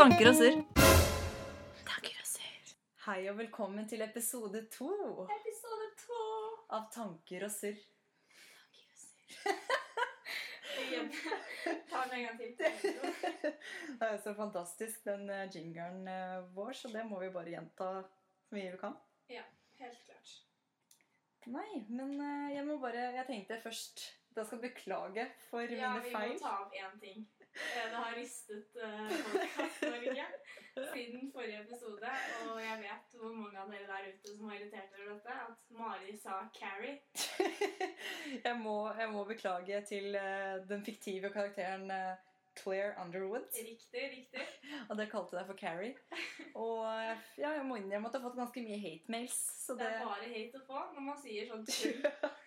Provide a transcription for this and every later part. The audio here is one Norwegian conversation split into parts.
Tanker og surr. Tanker og surr. Hei og velkommen til episode to Episode to. av Tanker og surr. Igjen. Ta den en gang til. Det er så fantastisk, den eh, jingeren eh, vår, så det må vi bare gjenta så mye vi kan. Ja, helt klart. Nei, men eh, jeg må bare Jeg tenkte først Da skal jeg beklage for Ja, mine vi må ta opp én ting. Det har ristet uh, Podcast-Norge siden forrige episode, og jeg vet hvor mange av dere der ute som har irritert over dette, at Mari sa 'Carrie'. jeg, må, jeg må beklage til eh, den fiktive karakteren eh, Claire Underwood. Riktig, riktig. Og det kalte jeg for Carrie. Og eh, ja, jeg må innrømme at jeg har fått ganske mye hate-mails. Det det er bare hate å få når man sier sånn tull.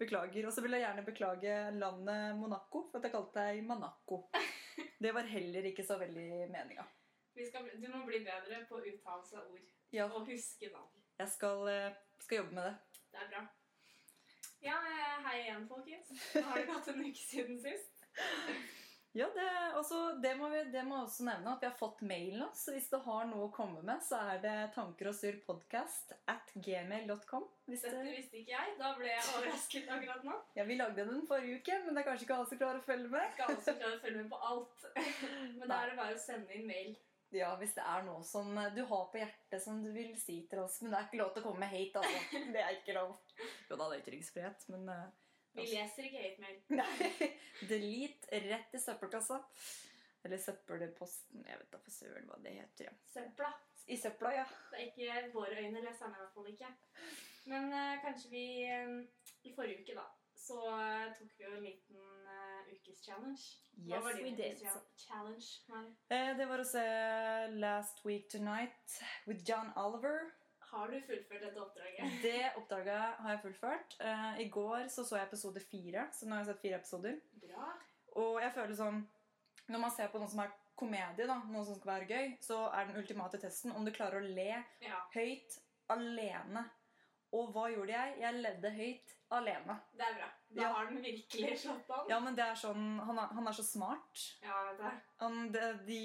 beklager. Og så vil jeg gjerne beklage landet Monaco, for at jeg kalte deg Manaco. Det var heller ikke så veldig meninga. Du må bli bedre på uttalelse av ord Ja, og huske navn. jeg skal, eh, skal jobbe med det. Det er bra. Ja, eh, hei igjen, folkens. Nå har det gått en uke siden sist. Ja, det, altså, det, må vi, det må også nevne at vi har fått mail nå. Så hvis du har noe å komme med, så er det tanker og surr podcast at gmail.com. Hvis Dette det, visste ikke jeg. Da ble jeg overrasket akkurat nå. ja, vi lagde den forrige uke, men det er kanskje ikke alle som klarer å følge med. Ikke alle som klare å følge med på alt. Men da er det bare å sende inn mail. Ja, hvis det er noe som eh, du har på hjertet som du vil si til oss. Men det er ikke lov til å komme med hate, altså. Det er ikke lov. Jo da, det er ytringsfrihet, men eh, Vi leser ikke hate-mail. Nei. Delete rett i søppelkassa. Eller søppelposten. Jeg vet da for søren hva det heter. ja. Søpla. I søpla, ja. Det er ikke våre øyne leser den i hvert fall ikke. Men uh, kanskje vi uh, I forrige uke, da, så uh, tok vi jo en liten uh, ukes challenge. Hva Yes, var din we did. challenge? Mari? Eh, Det var å se Last Week Tonight with John Oliver. Har du fullført dette oppdraget? Det oppdraget har jeg fullført. Eh, I går så, så jeg episode fire, så nå har jeg sett fire episoder. Bra. Og jeg føler sånn Når man ser på noe som er komedie, da, noe som skal være gøy, så er den ultimate testen om du klarer å le Ja, høyt alene. Og hva gjorde jeg? Jeg ledde høyt alene. det er bra. Da Ja. har den virkelig slått an. Ja, men det er sånn Han er, han er så smart. Ja, det er. Han, det, de,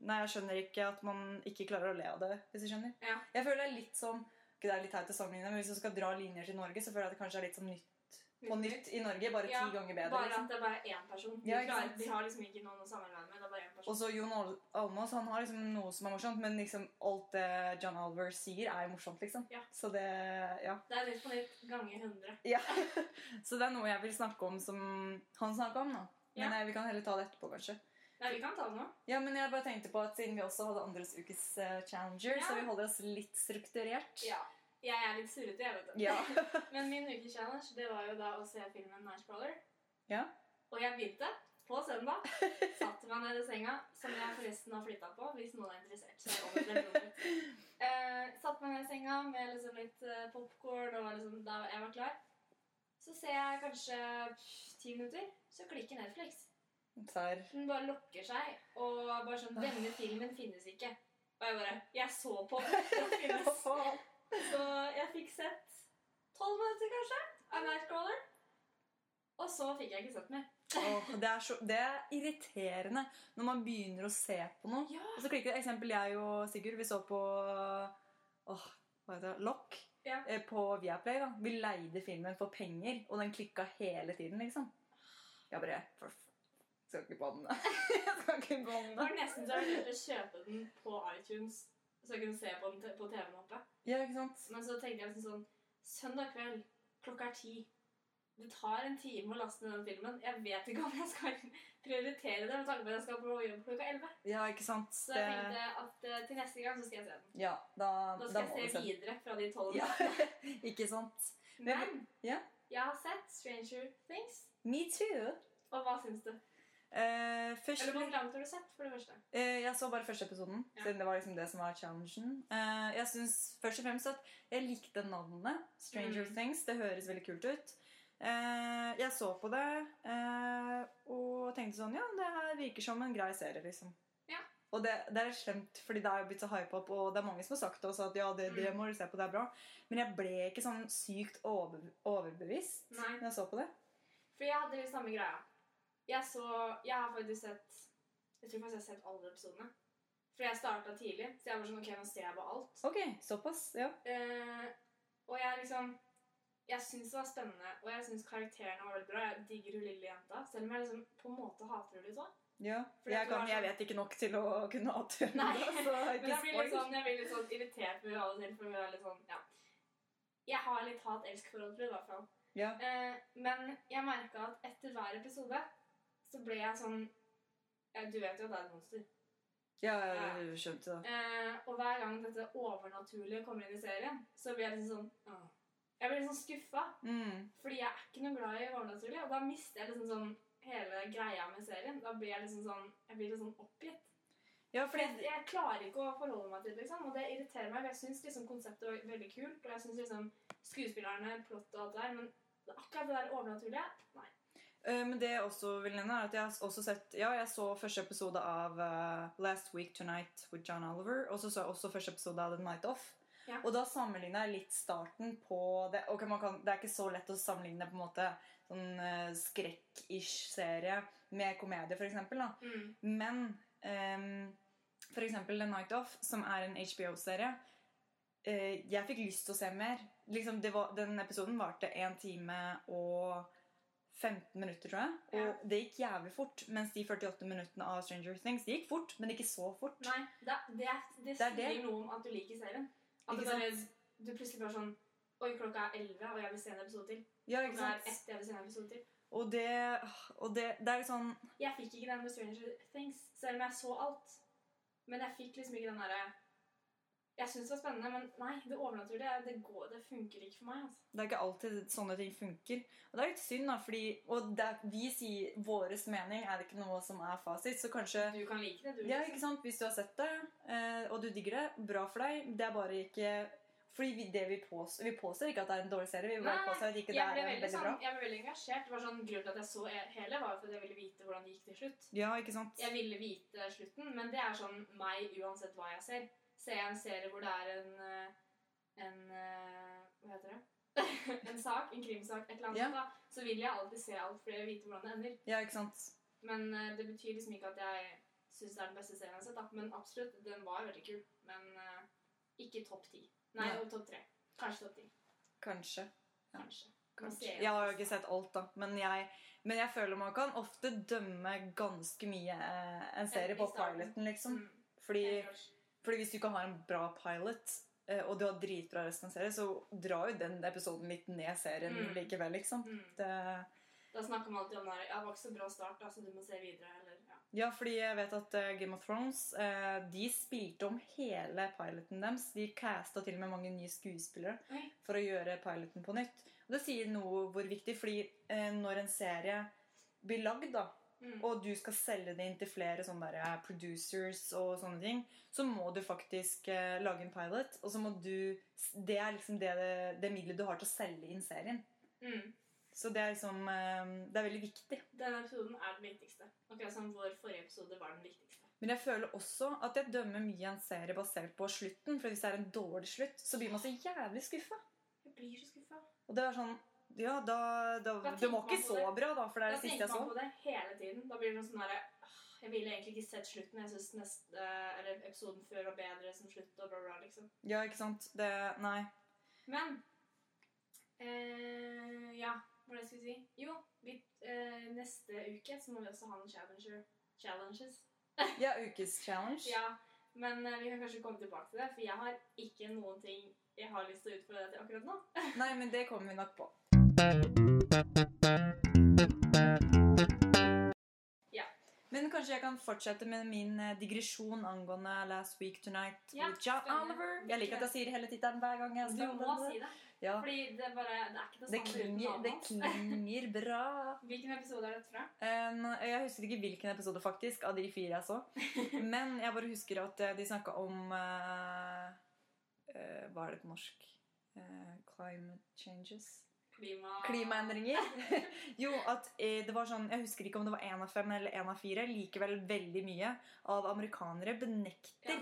nei, jeg skjønner ikke at man ikke klarer å le av det. hvis du skjønner. Ja. Jeg føler det er litt som ikke det er litt teit å sammenligne, men Hvis du skal dra linjer til Norge, så føler jeg at det kanskje er litt som nytt på nytt i Norge. Bare Ja, ti ganger bedre. Bare liksom. at det er bare én person. De, Ja, klarer, de har liksom ikke noen å samarbeide med. Det er bare én person. Og så Jon Al- Almaas han har liksom noe som er morsomt, men liksom alt det John Alver sier, er morsomt. liksom. Ja. Så det ja. Det er litt på Nytt ganger 100. ja. Så det er noe jeg vil snakke om som han snakka om. da. Men Ja. eh, vi kan heller ta det etterpå, kanskje. Nei, vi kan ta det nå. Ja, men jeg bare tenkte på at Siden vi også hadde andres ukes uh, challenger, så vi holder oss litt strukturert. Ja. Jeg er litt surrete, jeg, vet du. Ja. Men min ukes challenge det var jo da å se filmen Nightcrawler. Ja. Og jeg begynte på søndag. Satte meg ned i senga, som jeg forresten har flytta på, hvis noen er interessert. Så rommet. Eh, satte meg ned i senga med liksom litt uh, popkorn og liksom, da jeg var klar. Så ser jeg kanskje ti minutter, så klikker Netflix. Serr. Den bare lukker seg, og bare sånn Denne filmen finnes ikke. Og jeg bare Jeg så på. Den finnes. Så jeg fikk sett tolv minutter, kanskje, av Nightcrawler. Og så fikk jeg ikke sett mer. Åh, det, er så, det er irriterende når man begynner å se på noe. Ja. Og så klikker det. Eksempel jeg og Sigurd, vi så på åh, hva heter det? Lock Ja. eh, på Viaplay. da. Vi leide filmen for penger, og den klikka hele tiden, liksom. Jeg bare for, Skal ikke den. jeg skal ikke den. Det var nesten så jeg ville kjøpe den på iTunes, så jeg kunne se på den på TV-en. Ja, ikke sant? Men så tenkte jeg liksom sånn Søndag kveld, klokka er ti. Det tar en time å laste ned den filmen. Jeg vet ikke om jeg skal prioritere det med tanke på at jeg skal på jobb klokka elleve. Ja, ikke sant? Så jeg tenkte at eh, til neste gang så skal jeg se den. ja, da, Da skal da jeg se videre fra de tolv. Ja, ikke sant? Men Ja. jeg har sett Stranger Things. Me too. Og hva syns du? Eh, først, Eller hvor langt har du sett, for det første? Uh, jeg så bare første episoden, Ja. siden det var liksom det som var challengen. Uh, jeg synes først og fremst at jeg likte navnet. Stranger Mm. Things. Det høres veldig kult ut. Jeg så på det og tenkte sånn Ja, det her virker som en grei serie, liksom. Ja. Og det, det er slemt, fordi det er jo blitt så hype opp, og det er mange som har sagt også, at ja, det, det Mm. må du se på, det er bra. Men jeg ble ikke sånn sykt over, overbevist Nei. når jeg så på det. For jeg hadde litt samme greia. Jeg så Jeg har faktisk sett Jeg tror faktisk jeg har sett alle episodene. For jeg starta tidlig, så jeg var sånn Ok, nå ser jeg på alt. Ok, såpass. Ja. Eh, og jeg liksom Jeg syns det var spennende, og jeg syns karakterene var veldig bra. Jeg digger hun lille jenta, selv om jeg liksom på en måte hater henne litt òg. ja. Fordi Jeg, kan, jeg sånn- vet ikke nok til å kunne hate henne, Nei, så Men jeg blir litt sånn, jeg blir litt sånn irritert på henne til, for hun er litt sånn Ja. Jeg har litt hat-elsk-forhold til henne, i hvert fall. Ja. Eh, men jeg merka at etter hver episode så ble jeg sånn ja, Du vet jo at det er et monster. ja, jeg skjønte det. Eh, og hver gang dette overnaturlige kommer inn i serien, så blir jeg liksom sånn åh. Jeg blir litt sånn skuffa, Mm. fordi jeg er ikke noe glad i overnaturlig. Og da mister jeg liksom sånn hele greia med serien. Da blir jeg liksom sånn Jeg blir litt sånn oppgitt. Ja, For fordi jeg, jeg klarer ikke å forholde meg til det, liksom. Og det irriterer meg. for Jeg syns liksom konseptet var veldig kult, og jeg syns liksom skuespillerne, plott og alt det der, men akkurat det der overnaturlige Nei. Eh, Men det jeg også vil nevne, er at jeg har også sett Ja, jeg så første episode av uh, Last Week Tonight with John Oliver. Og så så jeg også første episode av The Night Off. Ja. Og da sammenligna jeg litt starten på det. Okay, man kan, Det er ikke så lett å sammenligne på en måte sånn uh, skrekk-ish serie med komedie, eksempel. Mm. Men um, for eksempel The Night Off, som er en HBO-serie uh, Jeg fikk lyst til å se mer. Liksom, det var, den episoden varte én time og 15 minutter, tror jeg. Og Ja. det gikk jævlig fort. Mens de 48 minuttene av Stranger Things de gikk fort, men ikke så fort. Nei, det, det, det, er sier det. noe om at du liker serien. At du bare Du plutselig bare sånn Oi, klokka er 11, og jeg vil se en episode til. Ja, ikke sant? Klokka er sant? 1, jeg vil se en episode til. Og det, og det, det er sånn Jeg fikk ikke den med Stranger Things, selv om jeg så alt. Men jeg fikk liksom ikke den derre Jeg syns det var spennende, men nei, det overnaturlige det, går, det funker ikke for meg. altså. Det er ikke alltid sånne ting funker. Og det er litt synd, da, fordi Og er- vi sier våres mening er det ikke noe som er fasit, så kanskje Du kan like det, du. Ja, ikke sant? Hvis du har sett det, eh, og du digger det, bra for deg. Det er bare ikke Fordi vi, det vi, påstår, vi påstår ikke at det er en dårlig serie. Vi bare påstår at ikke det er veldig, veldig sånn, bra. jeg ble veldig engasjert. Det var sånn Grunnen til at jeg så hele, var fordi jeg ville vite hvordan det gikk til slutt. Ja, ikke sant? Jeg ville vite slutten, men det er sånn meg uansett hva jeg ser. Ser jeg en serie hvor det er en eh, en eh, Hva heter det? en sak, en krimsak, et eller annet, Ja. da, så vil jeg alltid se alt for vil vite hvordan det ender. Ja, ikke sant? Men eh, det betyr liksom ikke at jeg syns det er den beste serien jeg har sett. da. Men absolutt, den var veldig kul. Men uh, ikke topp ti. Nei, Nei. topp tre. Kanskje topp ti. Kanskje. Ja. Kanskje. Kanskje. Jeg har jo ikke sett alt, da. Men jeg, men jeg føler man kan ofte dømme ganske mye en serie på piloten, liksom. Mm, Fordi. Fordi hvis du ikke har en bra pilot, eh, og du har dritbra resten av serien, så drar jo den episoden litt ned serien Mm. likevel, liksom. Mm. Det, Da snakker man alltid om det ja, det var ikke så bra start, da, så du må se videre. Eller, ja. Ja, fordi jeg vet at eh, Game of Thrones eh, De spilte om hele piloten deres. De casta til og med mange nye skuespillere Oi. for å gjøre piloten på nytt. Og Det sier noe hvor viktig, fordi når en serie blir lagd, da, Mm. og du skal selge det inn til flere sånne der, eh, producers og sånne ting, så må du faktisk eh, lage en pilot. Og så må du Det er liksom det, det, det middelet du har til å selge inn serien. Mm. Så det er liksom eh, Det er veldig viktig. Denne episoden er den viktigste. Akkurat som vår forrige episode var den viktigste. Men jeg føler også at jeg dømmer mye en serie basert på slutten. For hvis det er en dårlig slutt, så blir man så jævlig skuffa. Jeg blir så skuffa. Og det er sånn Ja, da, da, Da Det må ikke så det. bra, da, for det er Da det siste tenker jeg så. man på det hele tiden. Da blir det sånn derre Jeg ville egentlig ikke sett slutten. Jeg syns Eller episoden før var bedre som slutt, og bla, bla, liksom. Ja, ikke sant? Det Nei. Men eh, Ja, hva var det jeg skulle si? Jo, vi, eh, neste uke så må vi også ha en challenger. challenges. Ja, ukes challenge. Ja, men eh, vi kan kanskje komme tilbake til det, for jeg har ikke noen ting jeg har lyst til å utfordre deg til akkurat nå. Nei, men det kommer vi nok på. Ja. Men kanskje jeg kan fortsette med min eh, digresjon angående Last Week Tonight Ja, with John. Oliver. Jeg liker at jeg sier hele tittelen hver gang. jeg Du må si det, Ja. fordi det bare Det er ikke det Det klinger, det klinger bra. Hvilken episode er dette fra? Um, jeg husker ikke hvilken episode faktisk av de fire jeg så. Men jeg bare husker at eh, de snakka om uh, uh, Hva er det på norsk? Uh, climate changes? Klima... Klimaendringer. jo, at eh, det var sånn Jeg husker ikke om det var én av fem eller én av fire. Likevel veldig mye av amerikanere benekter Ja.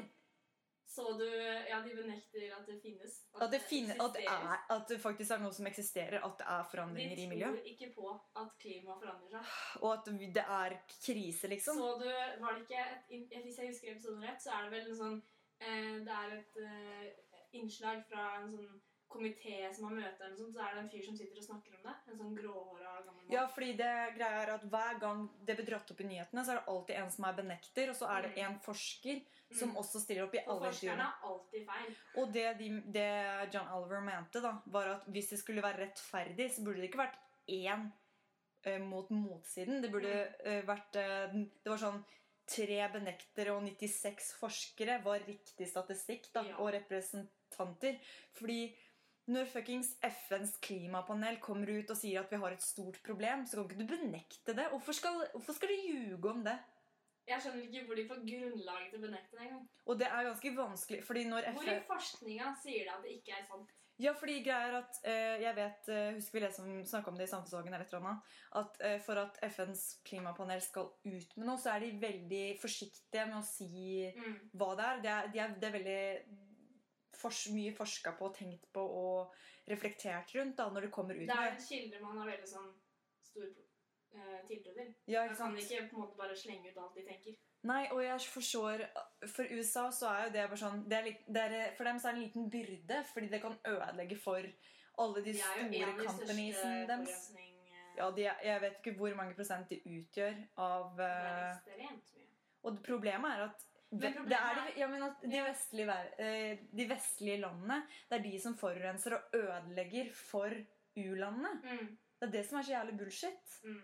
Så du Ja, de benekter at det finnes. At det, finne, at, det er, at det faktisk er noe som eksisterer, at det er forandringer De i tror ikke på at klimaet forandrer seg. Og at det er krise, liksom. Så du, var det ikke et, Hvis jeg husker episoden rett, så er det vel en sånn eh, Det er et eh, innslag fra en sånn komité som har møte, sånt, så er det en fyr som sitter og snakker om det. En sånn gråhåra gammel mann. Ja, fordi det greia er at Hver gang det blir dratt opp i nyhetene, så er det alltid en som er benekter, og så er det Mm. en forsker som Mm. også stiller opp i Og alle forskerne intervjuene. har alltid feil. Og det, de, det John Oliver mente, da, var at hvis det skulle være rettferdig, så burde det ikke vært én eh, mot motsiden. Det burde eh, vært uh, Det var sånn tre benektere og 96 forskere var riktig statistikk da, Ja. og representanter. Fordi når fuckings FNs klimapanel kommer ut og sier at vi har et stort problem, så kan ikke du benekte det. Hvorfor skal, hvorfor skal du ljuge om det? Jeg skjønner ikke hvor de får grunnlaget til å benekte det engang. Og det er ganske vanskelig, fordi når Hvor i forskninga sier det at det ikke er sant? Ja, fordi greia er at eh, jeg vet, eh, Husker vi det som snakka om det i Samfunnsdagen? eller et eller annet, At eh, For at FNs klimapanel skal ut med noe, så er de veldig forsiktige med å si Mm. hva det er. Det er, de er, det er veldig mye forska på og tenkt på og reflektert rundt da, når det kommer ut Det er en kilde man har veldig sånn stor eh, tiltro til. Ja, Man kan ikke på en måte bare slenge ut alt de tenker. Nei, og jeg forstår For USA så er jo det bare sånn det er det er, For dem så er det en liten byrde, fordi det kan ødelegge for alle de De store en companiesene deres. eh, Ja, de, jeg vet ikke hvor mange prosent de utgjør av Det er eh, ekstremt mye. Og problemet er at det er de, ja, men de, vestlige, eh, de vestlige landene Det er de som forurenser og ødelegger for u-landene. Mm, Det er det som er så jævlig bullshit. mm.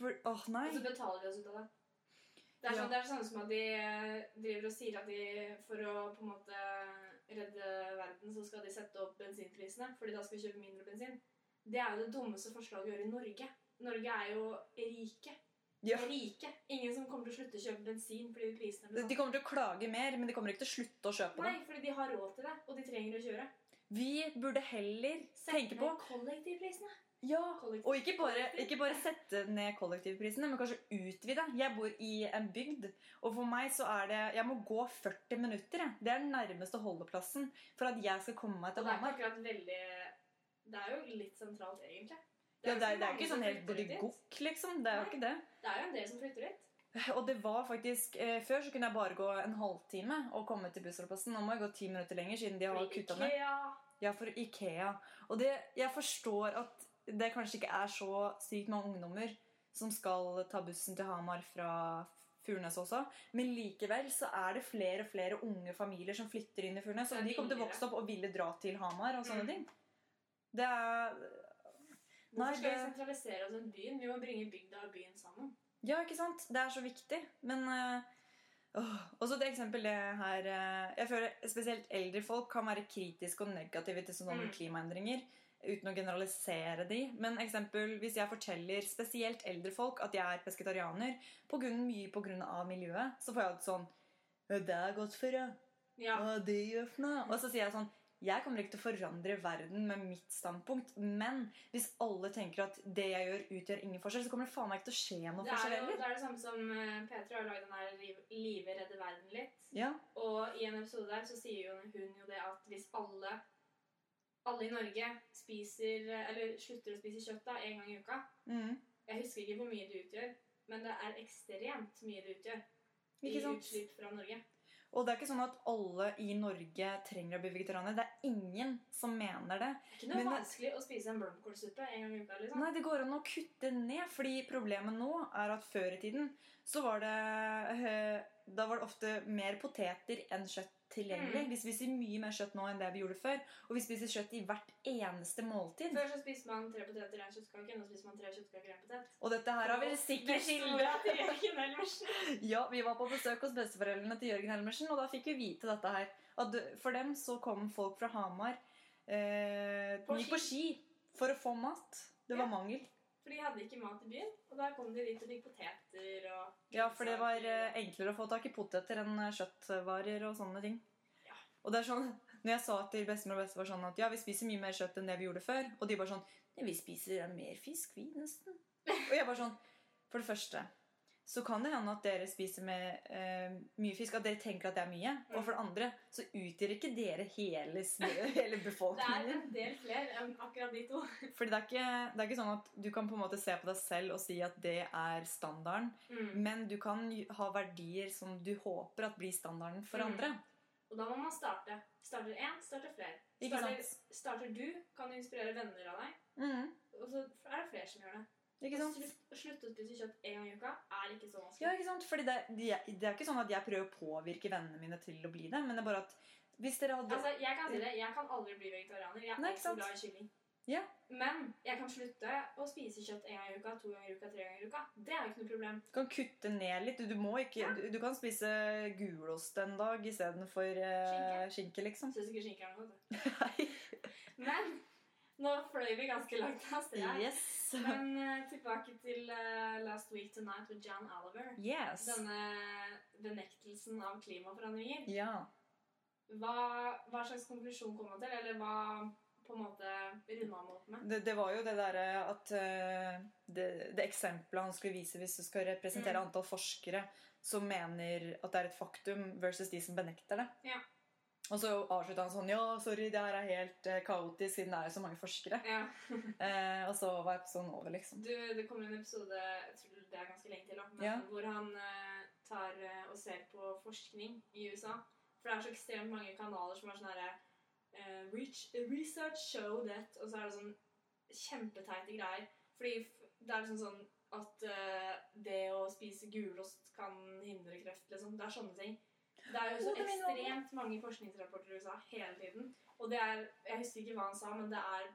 For, åh nei. Og så betaler de oss ut av det. Det er, Ja. sånn, det er sånn som at de eh, driver og sier at de for å på en måte redde verden, så skal de sette opp bensinprisene, fordi da skal vi kjøpe mindre bensin. Det er jo det dummeste forslaget å gjøre i Norge. Norge er jo rike. Ja. Rike. Ingen som kommer til å slutte å kjøpe bensin fordi prisene blir De sånn. kommer til å klage mer, men de kommer ikke til å slutte å kjøpe det. Nei, fordi de har råd til det, og de trenger å kjøre. Vi burde heller Sette tenke på ned kollektivprisene. Ja, Kollektiv- Og ikke bare, ikke bare sette ned kollektivprisene, men kanskje utvide. Jeg bor i en bygd, og for meg så er det Jeg må gå 40 minutter. Jeg. Det er den nærmeste holdeplassen for at jeg skal komme meg til Hamar. Det er jo litt sentralt, egentlig. Ja, det, er, det er ikke sånn helt flytter dit. gokk, liksom. Det er jo ikke det. Det er jo en del som flytter dit. Og det var faktisk eh, Før så kunne jeg bare gå en halvtime og komme til bussholdeplassen. Nå må jeg gå ti minutter lenger, siden de har kutta ned. Ja, for Ikea. Og det, jeg forstår at det kanskje ikke er så sykt mange ungdommer som skal ta bussen til Hamar fra Furnes også. Men likevel så er det flere og flere unge familier som flytter inn i Furnes. Er Og de kommer til å vokse opp og ville dra til Hamar og sånne Mm. ting. Det er Hvorfor Nei, skal vi sentralisere oss en byen? Vi må bringe bygda og byen sammen. Ja, ikke sant? Det er så viktig. Men øh, også et eksempel det her eh, Jeg føler spesielt eldre folk kan være kritiske og negative til sånne Mm. klimaendringer. Uten å generalisere de. Men eksempel, hvis jeg forteller spesielt eldre folk at jeg er pesketarianer, på grunn, mye pga. miljøet, så får jeg alt sånn Det er godt for deg. Ja. Det? Og så sier jeg sånn Jeg kommer ikke til å forandre verden med mitt standpunkt, men hvis alle tenker at det jeg gjør, utgjør ingen forskjell, så kommer det faen meg ikke til å skje noe forskjell heller. det, er det samme som Petra har lagd den der 'Live redder verden' litt. Ja. Og i en episode der så sier jo hun jo det at hvis alle alle i Norge spiser Eller slutter å spise kjøtt da, en gang i uka Mm. Jeg husker ikke hvor mye det utgjør, men det er ekstremt mye det utgjør. Ikke I utslipp fra Norge. Og det er ikke sånn at alle i Norge trenger å bli vegetarianer. Det er ingen som mener det. Det er ikke noe Men det- vanskelig å spise en blomkålsuppe en gang i uka. liksom. Nei, det går an å kutte ned, fordi problemet nå er at før i tiden så var det eh, Da var det ofte mer poteter enn kjøtt tilgjengelig. Mm. Vi spiser mye mer kjøtt nå enn det vi gjorde før. Og vi spiser kjøtt i hvert eneste måltid. Før så spiste man tre poteter og en kjøttkake. Nå spiser man tre kjøttkaker og en potet. Og dette her har vi sikkert Elmersen. Ja, vi var på besøk hos besteforeldrene til Jørgen Helmersen, og da fikk vi vite dette her. At for dem så kom folk fra Hamar eh, På ski. på ski for å få mat. Det var Ja. mangel. For de hadde ikke mat i byen, og da kom de dit og fikk poteter og Ja, for det var eh, enklere å få tak i poteter enn eh, kjøttvarer og sånne ting. Ja. Og det er sånn, når jeg sa til bestemor og bestefar sånn at ja, vi spiser mye mer kjøtt enn det vi gjorde før, og de bare sånn «Nei, Vi spiser mer fisk, vi, nesten. Og jeg bare sånn For det første så kan det hende at dere spiser med uh, mye fisk, at dere tenker at det er mye. Og for det andre så utgjør ikke dere hele, hele befolkningen. Det er en del flere enn akkurat de to. Fordi det er, ikke, det er ikke sånn at du kan på en måte se på deg selv og si at det er standarden. Mm. Men du kan ha verdier som du håper at blir standarden for Mm. andre. Og da må man starte. Starter én, starter flere. Starter, starter du, kan du inspirere venner av deg. Mm. Og så er det flere som gjør det. Ikke sant? slutt- slutte å spise kjøtt en gang i uka er ikke så vanskelig. Ja, ikke sant? Fordi det, de, det er ikke sånn at jeg prøver å påvirke vennene mine til å bli det, men det er bare at hvis dere hadde Altså, jeg kan si det, jeg kan aldri bli vegetarianer. Jeg er Nei, altfor glad i kylling. Ja. Men jeg kan slutte å spise kjøtt en gang i uka, to ganger i uka, tre ganger i uka. Det er jo ikke noe problem. Du kan kutte ned litt. Du, du ikke Ja. du, du kan spise gulost en dag istedenfor uh, Skinke. skinke, liksom. Syns ikke skinke er noe godt. Men nå fløy vi ganske langt av sted her. Yes. Men uh, tilbake til uh, Last Week Tonight with John Oliver. Yes. Denne benektelsen av klimaforandringer. Ja. Hva, hva slags konklusjon kom han til? Eller hva på en måte runda han opp med? Det, det var jo det derre at uh, det, det eksempelet han skulle vise hvis du skal representere Mm. antall forskere som mener at det er et faktum, versus de som benekter det. Ja. Og så avslutta han sånn Ja, sorry, det her er helt eh, kaotisk siden det er så mange forskere. Ja. Eh, og så var episoden over, liksom. Du, det kommer en episode jeg tror det er ganske lenge til, men Ja. hvor han eh, tar eh, og ser på forskning i USA. For det er så ekstremt mange kanaler som er sånn herre eh, Research show that Og så er det sånn kjempeteite greier. Fordi det er liksom sånn at eh, det å spise gulost kan hindre kreft, liksom. Det er sånne ting. Det er jo så ekstremt mange forskningsrapporter i USA hele tiden. Og det er Jeg husker ikke hva han sa, men det er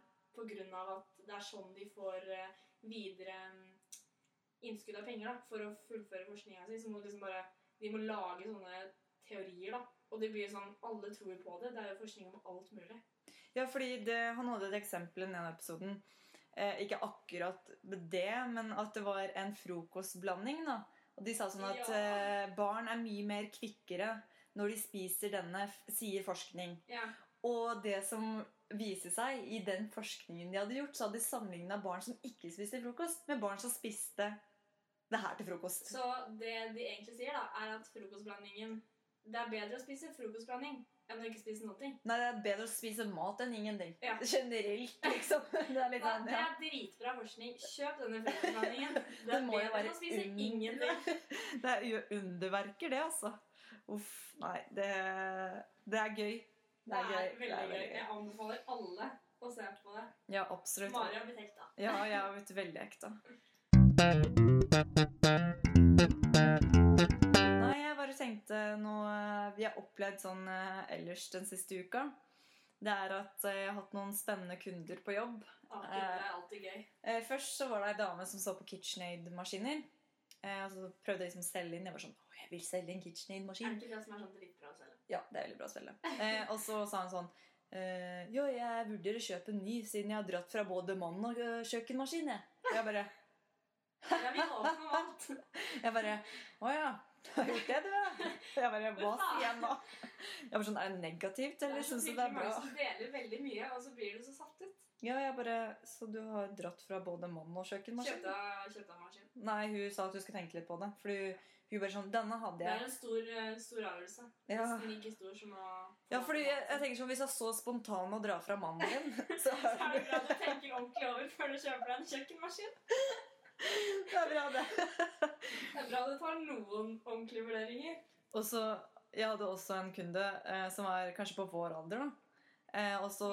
av at det er sånn de får eh, videre mm, innskudd av penger da, for å fullføre forskninga si. Så må de liksom bare De må lage sånne teorier, da. Og det blir sånn Alle tror på det. Det er jo forskning om alt mulig. Ja, fordi det, han hadde et eksempel i den episoden. Eh, ikke akkurat det, men at det var en frokostblanding. da. Og de sa sånn at Ja. eh, barn er mye mer kvikkere når de spiser denne, sier forskning. Ja. Og det som viser seg i den forskningen de hadde gjort, så hadde de sammenligna barn som ikke spiste frokost, med barn som spiste det her til frokost. Så det de egentlig sier, da, er at frokostblandingen Det er bedre å spise frokostblanding enn å ikke spise noe. ting. Nei, det er bedre å spise mat enn ingenting. Ja. Generelt, liksom. Det er litt Ja, det er dritbra forskning. Kjøp denne frokostblandingen. Det er Det bedre være enn å spise un- ingenting. Det er underverker, det, altså. Uff. Nei, det, det er gøy. Det er gøy. veldig gøy. Jeg anbefaler alle å se på det. Ja, absolutt. Mari har blitt hekta. Ja, jeg har blitt veldig ekte. Noe vi har opplevd sånn eh, ellers den siste uka. Det er at eh, jeg har hatt noen spennende kunder på jobb. Ja, det er alltid gøy. Eh, Først så var det ei dame som så på KitchenAid-maskiner. Eh, Og så prøvde jeg liksom å selge inn. Jeg var sånn Å, jeg vil selge en Er KitchenAid-maskin. det ikke det som er sånn dritbra å selge? Ja, det er veldig bra å. Eh, og så sa hun sånn eh, Jo, jeg vurderer å kjøpe en ny siden jeg har dratt fra både mann og eh, kjøkkenmaskin. Jeg. Og jeg bare. Jeg bare Å ja. Du har gjort det, du, ja. Jeg bare Hva sier jeg nå? Jeg bare sånn, Er det negativt, eller er syns du det er mange bra? som deler veldig mye, og så blir du så satt ut. Ja, jeg bare Så du har dratt fra både mann og kjøkkenmaskin? Kjøpte kjøpte maskin. Nei, hun sa at hun skulle tenke litt på det. Fordi hun bare sånn Denne hadde jeg. Det er en stor, eh, stor avgjørelse. Ja. Nesten like stor som å Ja, fordi jeg, jeg tenker sånn Hvis jeg er så spontan å dra fra mannen din, så Så er det bra du tenker ordentlig over før du kjøper deg en kjøkkenmaskin. det er bra, det. Det er bra det tar noen ordentlige vurderinger. Og så Jeg hadde også en kunde eh, som var kanskje på vår alder, da. Eh, og så.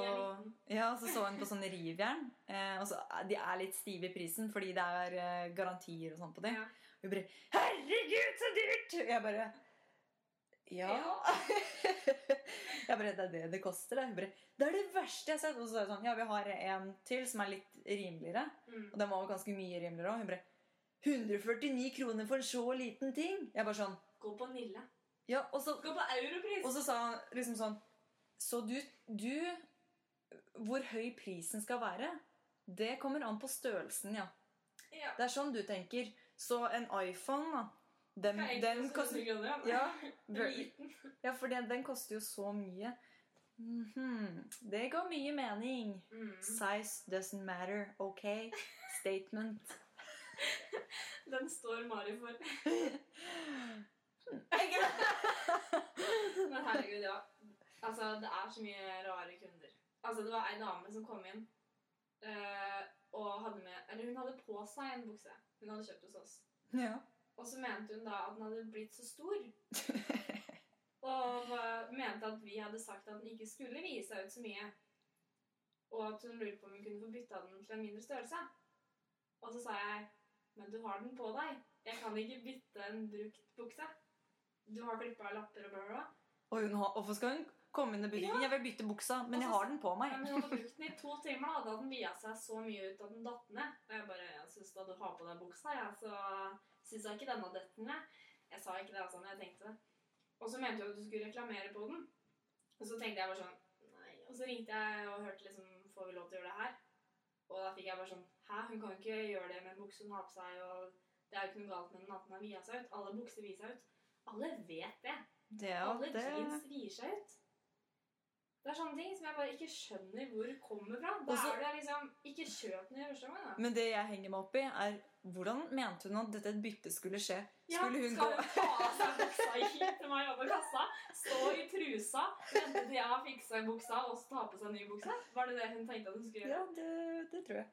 Ja, så så hun på sånn rivjern. Eh, og så, De er litt stive i prisen fordi det er eh, garantier og sånn på det. Ja. Hun bare 'Herregud, så dyrt!' Og jeg bare Ja. jeg bare 'Det er det det koster', det. Bare 'Det er det verste jeg har sett'. Og så er jeg sånn 'Ja, vi har en til som er litt rimeligere'. Mm. Og den var jo ganske mye rimeligere òg. Hun bare 149 kroner for en så liten ting? Jeg bare sånn Gå på Nille. Ja, og så Gå på Europris. og så sa han liksom sånn Så du, du Hvor høy prisen skal være, det kommer an på størrelsen, ja. Ja. Det er sånn du tenker. Så en iPhone, da Den, den koster 700 Ja, ja for den, den koster jo så mye. Mhm, Det ga mye mening. Mm. Size doesn't matter, ok? Statement. Den står Mari for. Men herregud, ja. Altså, det er så mye rare kunder. Altså, det var ei dame som kom inn uh, og hadde med Eller hun hadde på seg en bukse hun hadde kjøpt hos oss. Ja. Og så mente hun da at den hadde blitt så stor. Og mente at vi hadde sagt at den ikke skulle vise seg ut så mye. Og at hun lurte på om hun kunne få bytta den til en mindre størrelse. Og så sa jeg men du har den på deg. Jeg kan ikke bytte en brukt bukse. Du har klippa lapper og bla. Og hun har, hvorfor skal hun komme inn i butikken? Jeg vil bytte buksa, men jeg har den på meg. Men hun hadde brukt den i to timer, da. Da hadde den via seg så mye ut at den datt ned. Og jeg bare Jeg syns da du har på deg buksa, jeg, så syns jeg ikke denne detter ned. Jeg sa ikke det, altså, men jeg tenkte det. Og så mente hun at du skulle reklamere på den. Og så tenkte jeg bare sånn Nei. Og så ringte jeg og hørte liksom Får vi lov til å gjøre det her? Og da fikk jeg bare sånn Hæ, hun kan jo ikke gjøre det med en bukse hun har på seg, og det er jo ikke noe galt med den at den har via seg ut. Alle bukser viser seg ut. Alle vet det. Det, Alle det, jeans vier seg ut. Det er sånne ting som jeg bare ikke skjønner hvor kommer fra. Da Også- er det liksom Ikke kjøp den i første omgang, da. men det jeg henger meg opp i, er hvordan mente hun at dette byttet skulle skje? Ja, Skulle hun skal gå hun ta av seg buksa hit til meg over kassa, stå i trusa, vente til jeg har fiksa buksa, og så ta på seg en ny bukse? Var det det hun tenkte at hun skulle gjøre? Ja, det, det tror jeg.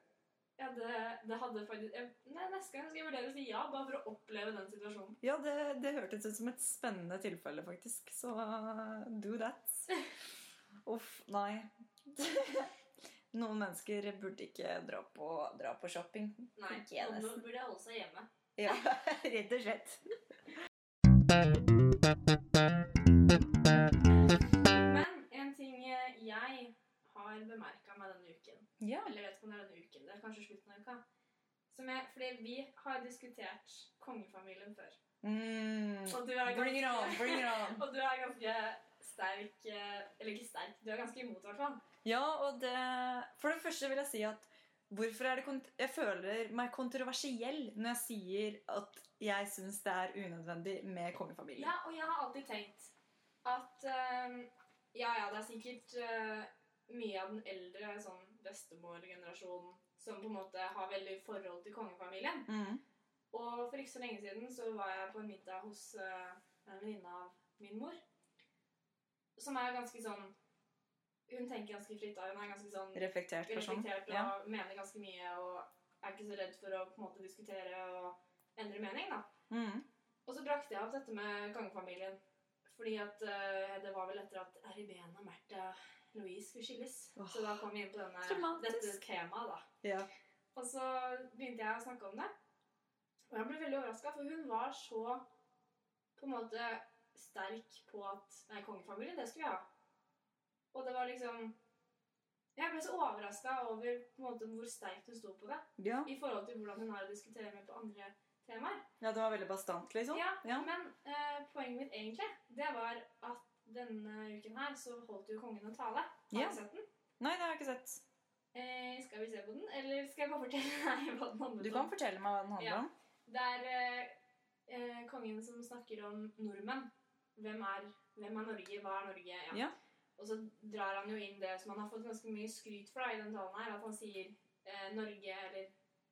Ja, det, det hadde faktisk jeg, Nei, Neste gang skal jeg vurdere å si ja, bare for å oppleve den situasjonen. Ja, det, det hørtes ut som et spennende tilfelle, faktisk. Så uh, do that. Uff, nei. Noen mennesker burde ikke dra på, dra på shopping. Nei, noen burde holde seg hjemme. Ja, rett og slett. Men en ting jeg har bemerka meg denne uken Ja. Eller vet ikke om det er denne uken, det er kanskje slutten av uka. Som jeg, fordi vi har diskutert kongefamilien før. Mm. Og du er Bring it on, bring it on. Og du er ganske sterk eh, Eller ikke sterk, du er ganske imot, i hvert fall. Ja, og det For det første vil jeg si at hvorfor er det Jeg føler meg kontroversiell når jeg sier at jeg syns det er unødvendig med kongefamilien. Ja, og jeg har alltid tenkt at eh, Ja, ja, det er sikkert eh, mye av den eldre sånn bestemorgenerasjonen som på en måte har veldig forhold til kongefamilien. Mm. Og for ikke så lenge siden så var jeg på en middag hos eh, en venninne av min mor. Som er ganske sånn Hun tenker ganske fritt. da. Hun er ganske sånn Reflektert person. reflektert og Ja. mener ganske mye. Og er ikke så redd for å på en måte diskutere og endre mening. da. Mm. Og så brakte jeg opp dette med kongefamilien. Fordi at uh, det var vel etter at RIB-en og Märtha Louise skulle skilles. Oh, så da kom vi inn på denne, dette temaet, da. Ja. Og så begynte jeg å snakke om det. Og jeg ble veldig overraska, for hun var så på en måte sterk på at Nei, kongefamilien, det skulle vi ha. Og det var liksom Jeg ble så overraska over måte hvor sterkt hun sto på det. Ja. I forhold til hvordan hun har å diskutere med på andre temaer. ja, det var veldig bastant, liksom. Ja, Ja. Men eh, poenget mitt egentlig, det var at denne uken her så holdt jo kongen en tale. Har Ja. du sett den? Nei, det har jeg ikke sett. Eh, skal vi se på den, eller skal jeg bare fortelle deg hva den handler om? Du kan fortelle meg hva den handler Ja. om. Det er eh, eh, kongen som snakker om nordmenn. Hvem er, hvem er Norge? Hva er Norge? Ja. Ja. Og så drar han jo inn det som han har fått ganske mye skryt for da, i den talen her. At han sier eh, Norge, eller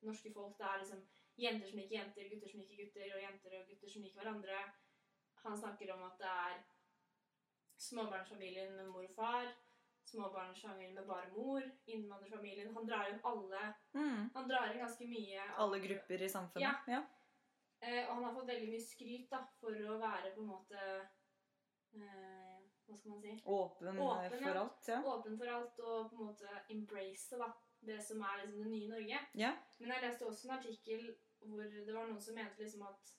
norske folk, det er liksom jenter som liker jenter, gutter som liker gutter, og jenter og gutter som liker hverandre. Han snakker om at det er småbarnsfamilien med mor og far, småbarnsfamilien med bare mor, innvandrerfamilien. Han drar inn alle Mm. Han drar inn ganske mye. av- Alle grupper i samfunnet. Ja. Ja. Eh, og han har fått veldig mye skryt da, for å være på en måte eh, Hva skal man si? Åpen, eh, Åpen, for ja. alt. Ja. Åpen for alt og på en måte embrace da, det som er liksom det nye Norge. Ja. Men jeg leste også en artikkel hvor det var noen som mente liksom at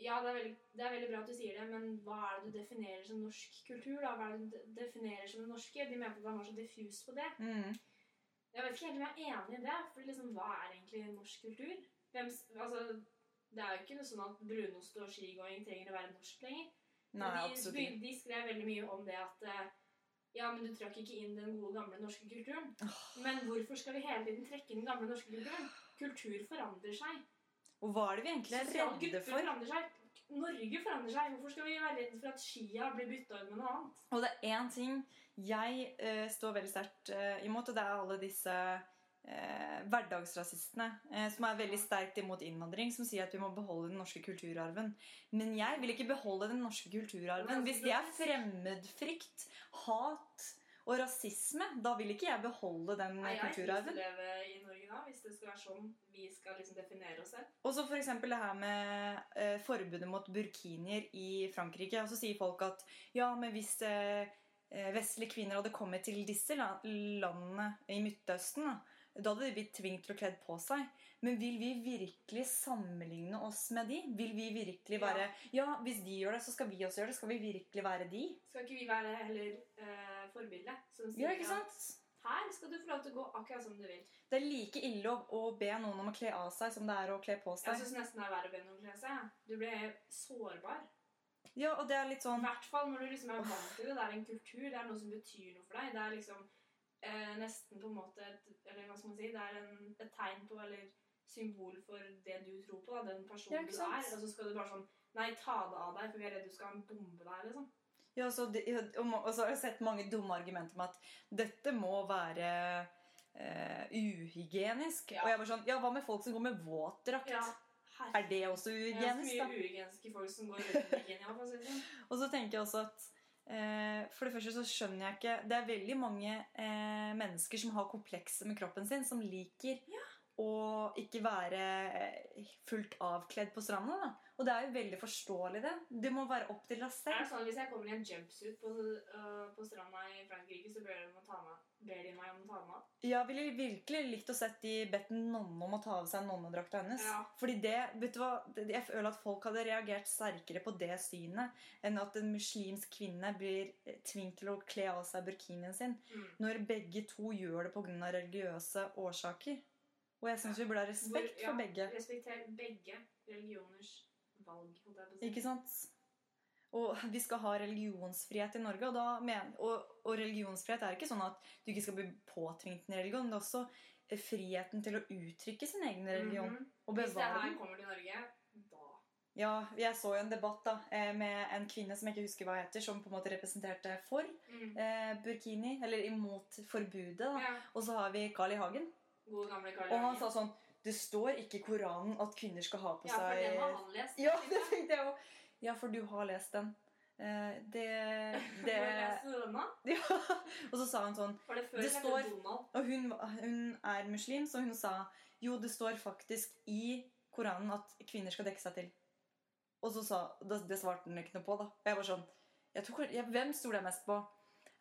ja, det er, veldig, det er veldig bra at du sier det, men hva er det du definerer som norsk kultur? da? Hva er det du definerer som det norske? De mente at han var så diffus på det. Mm. Jeg vet ikke helt om jeg er enig i det. For liksom, hva er egentlig norsk kultur? Hvem, altså, det er jo ikke noe sånn at brunost og skigåing trenger å være norsk lenger. Nei, de, de, de skrev veldig mye om det at eh, ja, men du trakk ikke inn den gode, gamle norske kulturen. Men hvorfor skal vi hele tiden trekke inn den gamle norske kulturen? Kultur forandrer seg. Og hva er det vi egentlig er redde for? forandrer seg. Norge forandrer seg. Hvorfor skal vi være redde for at skia blir bytta ut med noe annet? Og det er én ting jeg uh, står veldig sterkt uh, imot, og det er alle disse eh, hverdagsrasistene, eh, som er veldig sterkt imot innvandring, som sier at vi må beholde den norske kulturarven. Men jeg vil ikke beholde den norske kulturarven. Hvis det er fremmedfrykt, hat og rasisme, da vil ikke jeg beholde den Nei, jeg kulturarven. å leve i Norge da, hvis det skal være sånn vi skal liksom definere oss selv. Og så f.eks. det her med eh, forbudet mot burkinier i Frankrike. Og så sier folk at ja, men hvis eh, eh, vestlige kvinner hadde kommet til disse landene i Midtøsten, da, da hadde de blitt tvunget til å kledd på seg. Men vil vi virkelig sammenligne oss med de? Vil vi virkelig være Ja, hvis de gjør det, så skal vi også gjøre det. Skal vi virkelig være de? Skal ikke vi være heller eh, forbilde? Som sier Ja, ikke sant? at her skal du få lov til å gå akkurat som du vil. Det er like ille å, å be noen om å kle av seg som det er å kle på seg. Jeg syns nesten det er verre å be noen kle seg. Du blir sårbar. Ja, og det er litt sånn... I hvert fall når du liksom er vant til det. Det er en kultur, det er noe som betyr noe for deg. Det er liksom eh, nesten på en måte et, Eller hva skal man si? Det er en, et tegn på, eller symbol for det du tror på. Da, den personen ja, du er. Og så skal du bare sånn Nei, ta det av deg, for vi er redd du skal ha en bombe der, liksom. Ja, så de, og, så har jeg sett mange dumme argumenter med at dette må være eh, uhygienisk. Ja. Og jeg bare sånn Ja, hva med folk som går med våtdrakt? Ja, Er det også Det er så mye da? uhygieniske folk som går uten sånn. Og så tenker jeg også at For det første så skjønner jeg ikke Det er veldig mange eh, mennesker som har komplekser med kroppen sin, som liker å ikke være eh, fullt avkledd på stranda. Og det er jo veldig forståelig, det. Det må være opp til deg Er selv. det sånn at Hvis jeg kommer i en jumpsuit på, uh, på stranda i Frankrike, så ber de, om å ta ber de meg om å ta med? Jeg ville virkelig likt å sett de bedt en nonne om å ta av seg nonnedrakta hennes. Ja. Fordi det, vet du hva, Jeg føler at folk hadde reagert sterkere på det synet enn at en muslimsk kvinne blir eh, tvunget til å kle av seg burkinien sin. Mm. Når begge to gjør det pga. religiøse årsaker. Og jeg syns vi burde ha respekt Hvor- for begge. Respekter begge religioners valg. Ikke sant? Og vi skal ha religionsfrihet i Norge. Og, da men, og, og religionsfrihet er ikke sånn at du ikke skal bli påtvingt en religion. Det er også eh, friheten til å uttrykke sin egen religion. Mhm. Og Hvis det her kommer til Norge, da Ja, jeg så jo en debatt da, eh, med en kvinne som jeg ikke husker hva heter, som på en måte representerte for mm. eh, burkini, eller imot forbudet. da. ja. Og så har vi Carl I. Hagen. God gamle Karl Og han sa sånn Det står ikke i Koranen at kvinner skal ha på Ja, for seg den har han lest. Ja, det tenkte jeg òg. Ja, for du har lest den. Eh, det, det ja. Og så sa hun sånn det Det står-? Og hun, hun er muslim, så hun sa jo, det står faktisk i Koranen at kvinner skal dekke seg til. Og så sa Det, det svarte hun ikke noe på, da. Og jeg var sånn jeg tror, jeg, Hvem stoler jeg mest på?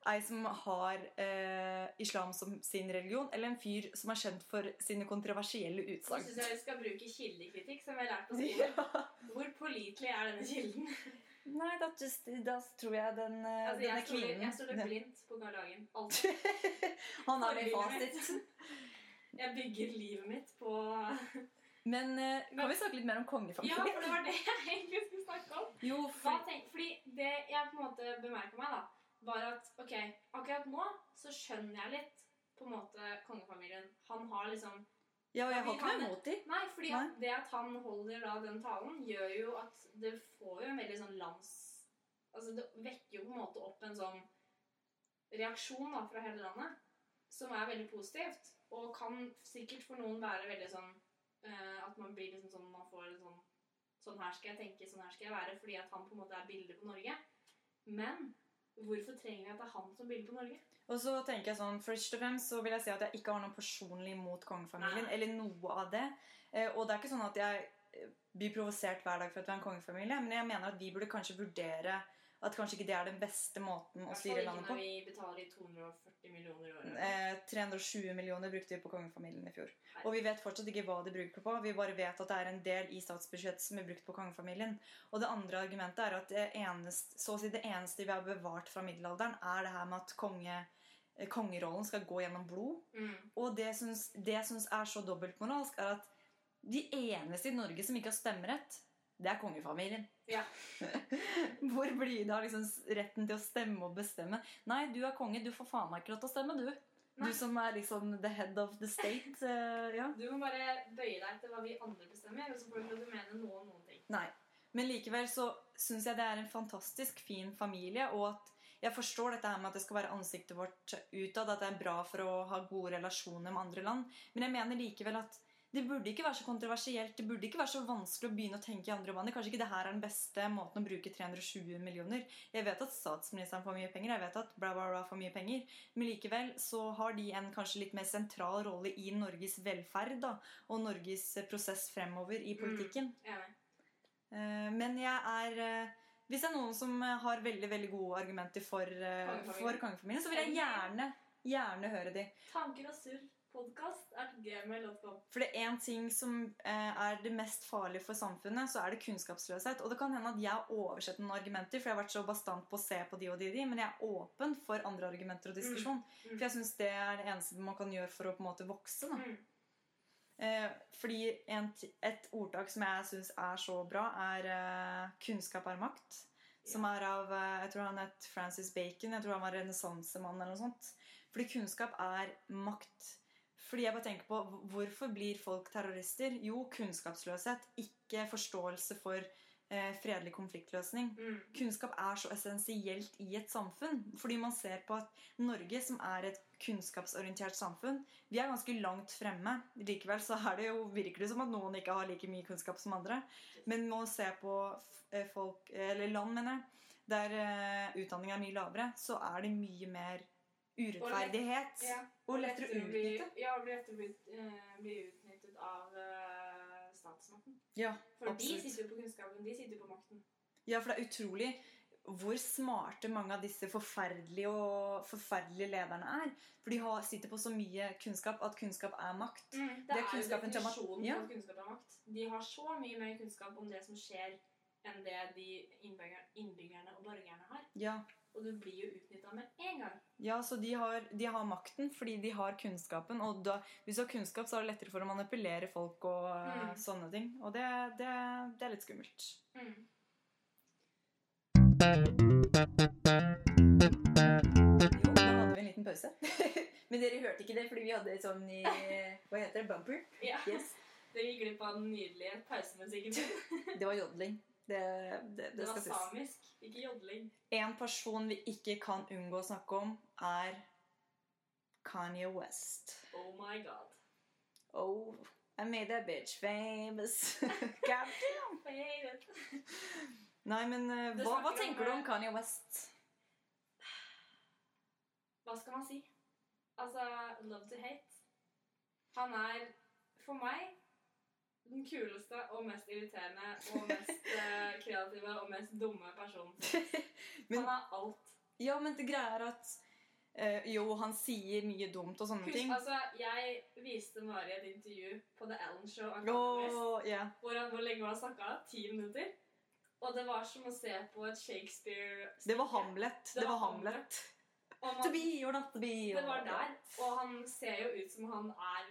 Ei som har eh, islam som sin religion, eller en fyr som er kjent for sine kontroversielle utsagn. Jeg syns vi skal bruke kildekritikk, som vi har lært oss. Ja. Hvor pålitelig er denne kilden? Nei, da, just, da tror jeg den, eh, Altså, denne jeg kvinnen jeg stoler blindt på Karl Hagen. Alltid. Han har min fasit. Jeg bygger livet mitt på Men kan kan vi snakke litt mer om Ja, for det var det jeg egentlig skulle snakke om. Jo, Hva for, tenk, fordi det jeg på en måte bemerka meg, da, var at ok, akkurat nå så skjønner jeg litt på en måte kongefamilien. Han har liksom ja, og jeg har ikke noe imot dem. Nei, fordi Nei. det at han holder da den talen, gjør jo at det får jo en veldig sånn lands... Altså det vekker jo på en måte opp en sånn reaksjon da fra hele landet, som er veldig positivt, og kan sikkert for noen være veldig sånn uh, At man blir liksom sånn Man får sånn Sånn her skal jeg tenke, sånn her skal jeg være, fordi at han på en måte er bildet på Norge. Men hvorfor trenger vi at det er han som bilder på Norge? Og så tenker jeg sånn, Først og fremst så vil jeg si at jeg ikke har noe personlig imot kongefamilien. Eller noe av det. Eh, og det er ikke sånn at jeg blir provosert hver dag for at vi er en kongefamilie. Men jeg mener at vi burde kanskje vurdere at kanskje ikke det er den beste måten å styre ikke landet på. når vi betaler i 240 millioner i året. Eh, 320 millioner brukte vi på kongefamilien i fjor. Nei. Og vi vet fortsatt ikke hva de bruker på. Vi bare vet at det er en del i statsbudsjettet som er brukt på kongefamilien. Og det andre argumentet er at det eneste, så å si det eneste vi har bevart fra middelalderen, er det her med at konge, kongerollen skal gå gjennom blod. Mm. Og det, det jeg syns er så dobbeltmoralsk, er at de eneste i Norge som ikke har stemmerett, det er kongefamilien. Ja. Hvor blir det av liksom retten til å stemme og bestemme? Nei, du er konge, du får faen meg ikke lov til å stemme, du. Nei. Du som er liksom the head of the state. Uh, ja. Du må bare bøye deg til hva vi andre bestemmer, og så får du ikke mene noe om noen ting. Nei. Men likevel så syns jeg det er en fantastisk fin familie, og at Jeg forstår dette her med at det skal være ansiktet vårt utad, at det er bra for å ha gode relasjoner med andre land. Men jeg mener likevel at det burde ikke være så kontroversielt. Det burde ikke være så vanskelig å begynne å tenke i andre baner. Kanskje ikke det her er den beste måten å bruke 320 millioner. Jeg vet at statsministeren får mye penger, jeg vet at bla, bla, bla får mye penger. Men likevel så har de en kanskje litt mer sentral rolle i Norges velferd da, og Norges prosess fremover i politikken. Mm, ja. Men jeg er eh, Hvis det er noen som har veldig veldig gode argumenter for, eh, for kongefamilien, så vil jeg gjerne, gjerne høre de. Tanker og surr podkast er gmail.com. For det er én ting som eh, er det mest farlige for samfunnet, så er det kunnskapsløshet. Og det kan hende at jeg har oversett noen argumenter, for jeg har vært så bastant på å se på de og de, de men jeg er åpen for andre argumenter og diskusjon. Mm. For jeg syns det er det eneste man kan gjøre for å på en måte vokse. da. Mm. Eh, fordi en, et ordtak som jeg syns er så bra, er eh, 'kunnskap er makt'. Som er av eh, jeg tror han het Francis Bacon. Jeg tror han var renessansemann. eller noe sånt. Fordi kunnskap er makt. Fordi jeg bare tenker på Hvorfor blir folk terrorister? Jo, kunnskapsløshet. Ikke forståelse for eh, fredelig konfliktløsning. Mm. Kunnskap er så essensielt i et samfunn. Fordi man ser på at Norge, som er et kunnskapsorientert samfunn, vi er ganske langt fremme. Likevel så er det jo, virker det som at noen ikke har like mye kunnskap som andre. Men man se på eh, folk, eller land, mener jeg, der eh, utdanning er mye lavere, så er det mye mer urettferdighet. Ja. Og lettere å utnytte. ja, og lettere å bli, eh, bli utnyttet av uh, statsmakten. Ja, For absolutt. de sitter jo på kunnskapen, de sitter jo på makten. Ja, for det er utrolig hvor smarte mange av disse forferdelige, og forferdelige lederne er. For de har, sitter på så mye kunnskap at kunnskap er makt. Det, Det er er jo definisjonen på at kunnskap er makt. De har så mye mer kunnskap om det som skjer, enn det de innbygger, innbyggerne og borgerne har. Ja, Og du blir jo utnytta med en gang. ja så de har, de har makten fordi de har kunnskapen. Og da, hvis du har kunnskap, så er det lettere for å manipulere folk og eh, Mm. sånne ting. Og det, det, det er litt skummelt. Mm. Jo, da hadde vi en liten pause. Men dere hørte ikke det fordi vi hadde sånn i Hva heter det? Bumper? Ja. Yes. Dere gikk glipp av den nydelige pausemusikken. Det var jodling. Det, det, det var samisk, ikke jodling. En person vi ikke kan unngå å snakke om, er Kanye West. Oh my god. Oh, I made that bitch famous. God damn. Nei, men eh, hva, hva tenker om, du om eh, Kanye West? Hva skal man si? Altså, love to hate. Han er for meg den kuleste og mest irriterende og mest eh, kreative og mest dumme personen. Men- han er alt. Ja, men det greia er at eh, Jo, han sier mye dumt og sånne Husk, ting. altså, jeg viste Mari et intervju på The Ellen Show oh, West, Åh, hvor han hvor lenge var snakka. Ti minutter. Og det var som å se på et Shakespeare -stikker. Det var Hamlet. Det var Hamlet. Hamlet. man- To be or not to be. Det var der. Og han ser jo ut som han er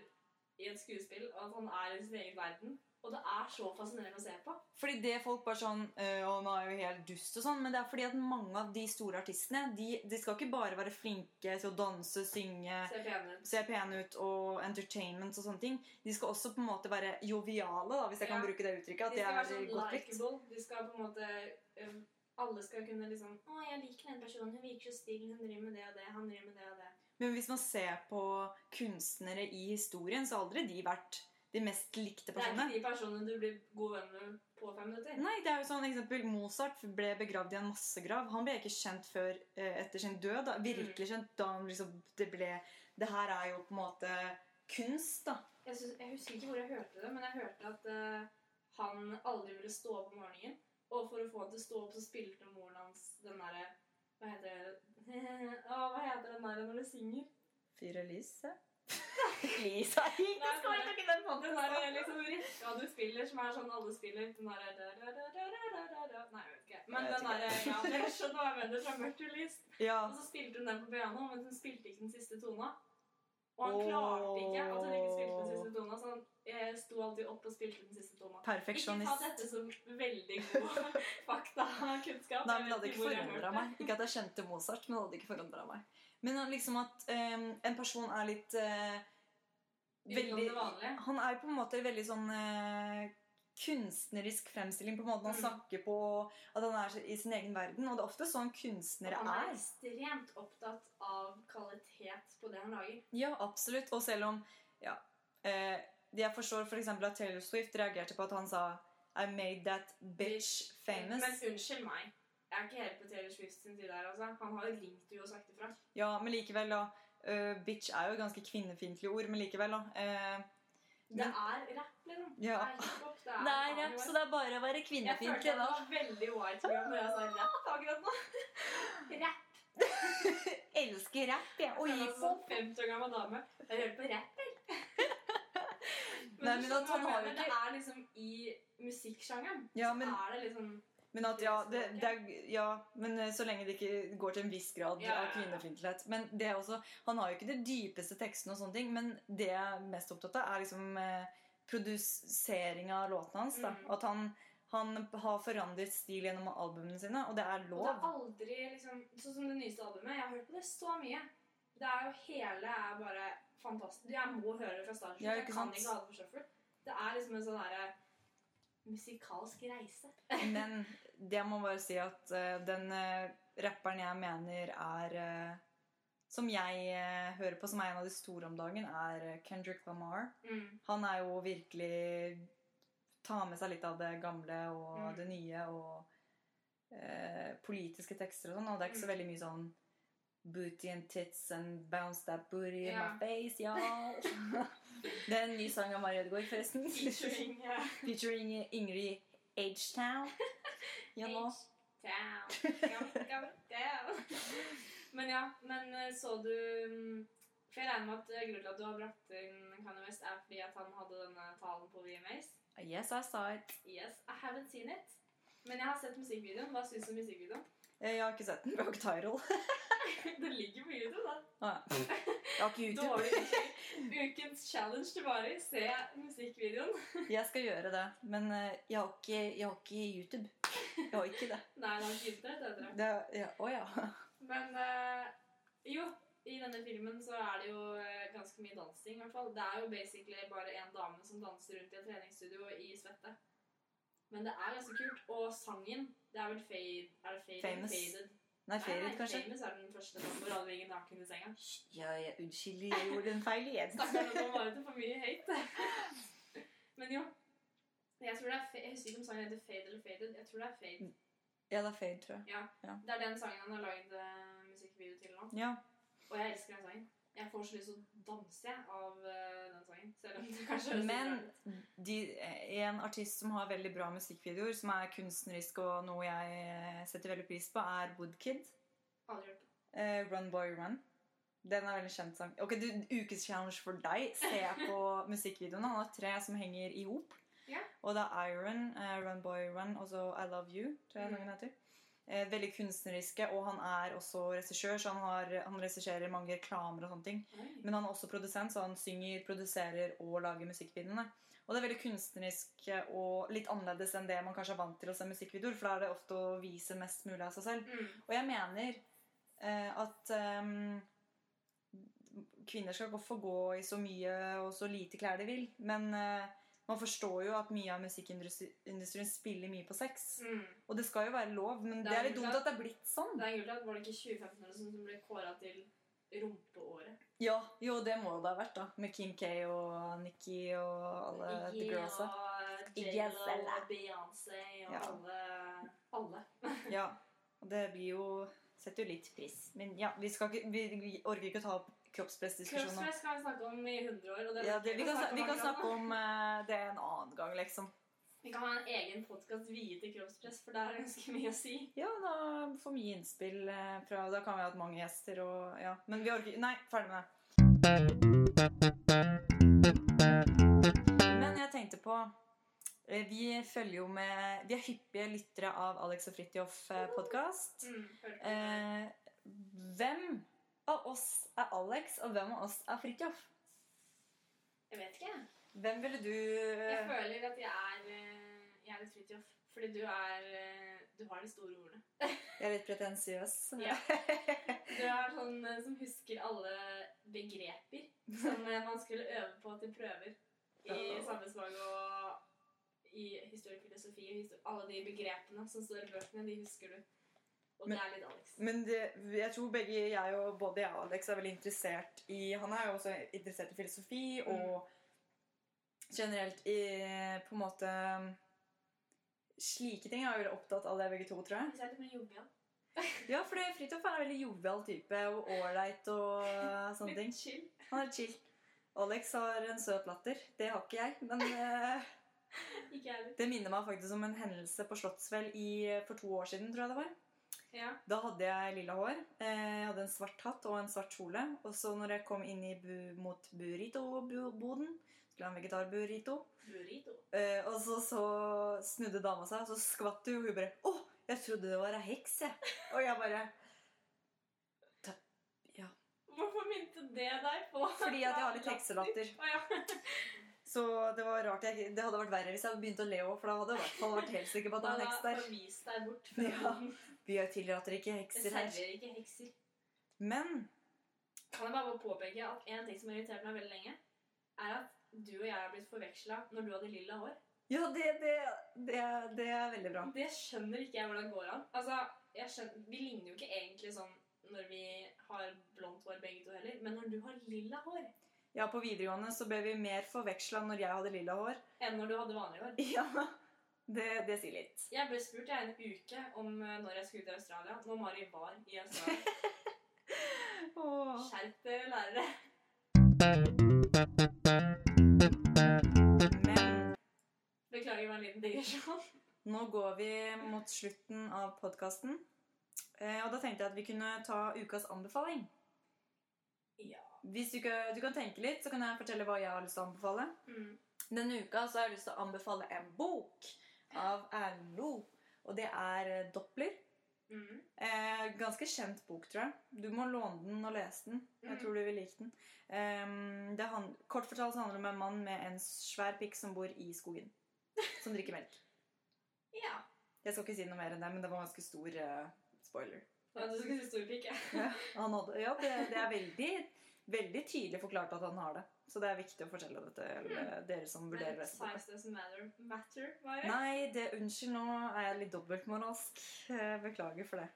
i et skuespill, og at han er i sin egen verden. Og det er så fascinerende å se på. Fordi det folk bare sånn «Øh, Å, nå er jo helt dust og sånn. Men det er fordi at mange av de store artistene De, de skal ikke bare være flinke til å danse, synge, se pene ut. se pene ut og entertainment og sånne ting. De skal også på en måte være joviale, da, hvis jeg kan bruke det uttrykket. At De det skal være sånn godt likeable. De skal på en måte Alle skal kunne liksom Å, jeg liker den personen. Hun virker så snill. Hun driver med det og det. Han driver med det og det. Men hvis man ser på kunstnere i historien, så har aldri de vært de mest likte personene. Det er ikke de personene du blir god venn med på fem minutter. Nei, det er jo sånn eksempel Mozart ble begravd i en massegrav. Han ble ikke kjent før eh, etter sin død. Da. Virkelig kjent da han liksom det ble Det her er jo på en måte kunst, da. Jeg, synes, jeg husker ikke hvor jeg hørte det, men jeg hørte at uh, han aldri ville stå opp om morgenen. Og for å få han til å stå opp, så spilte moren hans den derre Hva heter det Å, hva heter den der når du synger? Fyre ja. Lisa gikk! Nei, skal ikke den Den der liksom rekka du spiller, som er sånn alle spiller. Den der da, da, da, da, da, da, da. Nei, jeg vet ikke. Men den derre Ja, dere skjønner hva jeg mener. Fra Mørkt til lyst. Ja. Og så spilte hun den på piano, men hun spilte ikke den siste tona. Og han klarte ikke at hun ikke spilte den siste tona, så han eh, sto alltid opp og spilte den siste tona. Ikke ta dette som veldig god faktakunnskap. Nei, men Det hadde ikke hørte meg. Ikke at jeg kjente Mozart, men det hadde ikke forandra meg. Men liksom at um, en person er litt uh, veldig det vanlige. Han er på en måte veldig sånn eh, kunstnerisk fremstilling på måten han Mm. snakker på, at han er i sin egen verden. Og det er ofte sånn kunstnere er. Han er ekstremt opptatt av kvalitet på det han lager. Ja, absolutt. Og selv om ja, eh, Jeg forstår f.eks. at Taylor Swift reagerte på at han sa I made that bitch famous. Men unnskyld meg. Jeg er ikke helt på Taylor Swift sin side her. altså. Han har jo ringt jo og sagt ifra. Ja, men likevel, da. Uh, bitch er jo et ganske kvinnefiendtlig ord, men likevel, da. Eh, Det er rapp, liksom. Ja. Det er. Er rapp, så det er bare å være Jeg følte at det var veldig white girl når jeg sa rapp akkurat nå. Rapp. Elsker rapp, jeg. Og hiphop. en 50 år gammel dame. Jeg hører på rapp, Nei, du men jo mener. ikke- Det er liksom i musikksjangeren. Ja, så er det liksom Men at, ja, det, det er, ja, men eh, så lenge det ikke går til en viss grad Ja, av kvinnefiendtlighet. Men det er også, han har jo ikke de dypeste tekstene, og sånne ting, men det jeg er mest opptatt av, er liksom eh, produseringa av låtene hans. Da. Mm. At han, han har forandret stil gjennom albumene sine, og det er Og det er aldri liksom Sånn som det nyeste albumet. Jeg har hørt på det så mye. Det er jo hele er bare fantastisk. Jeg må høre det fra starten. Ja, jeg kan ikke ha det shuffle. Det er liksom en sånn derre musikalsk reise. Men det må bare si at uh, den uh, rapperen jeg mener er uh, Som jeg hører på, som er en av de store om dagen, er Kendrick Lamar. Mm. Han er jo virkelig Tar med seg litt av det gamle og Mm. det nye og politiske tekster og sånn. Og det er ikke så Mm. veldig mye sånn Booty and tits and bounce that booty in my face, y'all. det er en ny sang av Marie Ødegaard, forresten. Featuring ja. Featuring Ingrid H-Town. Ja. H-Town. Men ja, men eh, så du mm, For jeg regner med at eh, grunnen til at du har brakt inn Kanye West, er fordi at han hadde denne talen på VMAs. Yes, I saw it. Yes, I haven't seen it. Men jeg har sett musikkvideoen. Hva syns du om musikkvideoen? Eh, Jeg har ikke sett den. Bak Tyrol. Det ligger på YouTube, da. Ah, ja. Jeg har ikke YouTube. Dårlig ukens challenge til Mari. Se musikkvideoen. Jeg skal gjøre det, men eh, jeg har ikke, jeg har ikke YouTube. Jeg har ikke det. Nei, det har ikke internett, heter det. er- ja, å ja. Men uh, jo, i denne filmen så er det jo ganske mye dansing, i hvert fall. Det er jo basically bare en dame som danser rundt i et treningsstudio i svette. Men det er ganske kult. Og sangen, det er vel fade, er det fade Famous. Faded? Nei, Faded, kanskje? Famous er den første sånn, hvor alle ligger naken i senga. Ja, jeg unnskyld, jeg gjorde en feil igjen. Stakkar, nå var det for mye hate. Men jo. Jeg tror det er fa- Jeg husker ikke om sangen heter Fade eller Faded. Jeg tror det er Fade. Ja, det er Fade, tror jeg. Ja, Det er den sangen han har lagd eh, musikkvideo til nå. Ja. Og jeg elsker den sangen. Jeg får så lyst til å danse jeg, av eh, den sangen. Selv om det kanskje høres Men de, en artist som har veldig bra musikkvideoer, som er kunstnerisk og noe jeg eh, setter veldig pris på, er Woodkid. Aldri hørt på. Uh, run Boy Run. Den er veldig kjent sang. Ok, du, Ukes challenge for deg. Se på musikkvideoene. Han har tre som henger i hop. Yeah. Og det er Iron, uh, Run Boy Run og så I Love You. tror jeg Mm. sangen heter. Eh, veldig kunstneriske, og han er også regissør, så han, har, han regisserer mange reklamer og sånne ting. Men han er også produsent, så han synger, produserer og lager musikkvideoene. Og det er veldig kunstnerisk og litt annerledes enn det man kanskje er vant til å se musikkvideoer, for da er det ofte å vise mest mulig av seg selv. Mm. Og jeg mener eh, at um, kvinner skal få gå i så mye og så lite klær de vil. Men eh, man forstår jo at mye av musikkindustrien spiller mye på sex. Mm. Og det skal jo være lov, men Det det er er litt dumt at det er blitt sånn. Det er gulig at var det ikke 2015 eller sånn som ble kåra til rumpeåret. Ja, jo, det må det ha vært, da. Med Kim K og Nikki og alle the Iggy girlsa. og Iggy og Beyoncé og Ja. alle. alle. Ja, og det blir jo Setter jo litt pris. Men ja, vi, skal ikke, vi, vi orker ikke å ta opp kroppspressdiskusjonen. Kroppspress kan vi snakke om i 100 år. Og det Ja, det, vi, kan, vi kan snakke om uh, det en annen gang, liksom. Vi kan ha en egen podkast viet til kroppspress, for det er ganske mye å si. Ja, da får mye innspill eh, fra Da kan vi ha hatt mange gjester og Ja. Men vi orker Nei, ferdig med det. Men jeg tenkte på Vi følger jo med Vi er hyppige lyttere av Alex og Fridtjof-podkast. Mm, på det. Eh, hvem av oss er Alex, og hvem av oss er Fridtjof? Jeg vet ikke. Hvem ville du Jeg føler at jeg er, eh, jeg er litt Fridtjof. Fordi du er eh, Du har de store ordene. Jeg er litt pretensiøs. Ja. Du er sånn eh, som husker alle begreper som eh, man skulle øve på til prøver i samfunnsfag og i historie, filosofi og histori alle de begrepene som står i bøkene, de husker du. Og Men- det er litt Alex. Men det, jeg tror begge jeg og både jeg og Alex er veldig interessert i Han er jo også interessert i filosofi Mm. og generelt i på en måte Slike ting er vi veldig opptatt av det, begge to, tror jeg. Jeg er litt mer jovial. Ja, for Fridtjof er en veldig jovial type og ålreit og sånne ting. Chill. Han er chill. Alex har en søt latter. Det har ikke jeg. Men Ikke heller. det minner meg faktisk om en hendelse på Slottsfjell for to år siden, tror jeg det var. Ja. Da hadde jeg lilla hår. Eh, Jeg hadde en svart hatt og en svart kjole. Og så når jeg kom inn i bu, mot burrito-boden Skulle ha en vegetarburrito. Burrito. Eh, og så, så snudde dama seg, og så skvatt hun, og hun bare 'Å, jeg trodde det var ei heks', jeg. Og jeg bare «Ta- Ja. Hvorfor minte det deg på Fordi at jeg har litt hekselatter. Oh, ja. Så det var rart. Jeg, det hadde vært verre hvis jeg hadde begynt å le òg, for da hadde jeg i hvert fall vært helt sikker på at det var en heks der. Forvis deg bort Ja. Vi tillater ikke hekser her. serverer ikke hekser. Men Kan jeg bare påpeke at en ting som har irritert meg veldig lenge, er at du og jeg har blitt forveksla når du hadde lilla hår. ja, det, det, det, det er veldig bra. Det skjønner ikke jeg hvordan det går an. Altså, skjønner, Vi ligner jo ikke egentlig sånn når vi har blondt hår begge to heller, men når du har lilla hår Ja, på videregående så ble vi mer forveksla når jeg hadde lilla hår. enn når du hadde vanlig hår. Ja, det, det sier litt. Jeg ble spurt i en uke om eh, når jeg skulle til Australia, når Mari var i Australia. Åh. Skjerp dere, lærere. Men Beklager meg en liten digresjon. nå går vi mot slutten av podkasten. Eh, og da tenkte jeg at vi kunne ta ukas anbefaling. Ja. Hvis du, ikke, du kan tenke litt, så kan jeg fortelle hva jeg har lyst til å anbefale. Mm. Denne uka så har jeg lyst til å anbefale en bok av Erlend Loe. Og det er eh, Doppler. Mm. Eh, ganske kjent bok, tror jeg. Du må låne den og lese den. Jeg Mm. tror du vil like den. Eh, kort fortalt handler det om en mann med en svær pikk som bor i skogen. Som drikker melk. Ja. Jeg skal ikke si noe mer enn det, men det var en ganske stor uh, spoiler. ja. Du skulle si stor pikk, jeg. Ja, hadde, ja det, det er veldig, veldig tydelig forklart at han har det. Så det er viktig å fortelle det til mm. dere som vurderer boka. size doesn't matter. Matter, var det? Nei, det, unnskyld, nå er jeg litt dobbeltmoralsk. Beklager for det.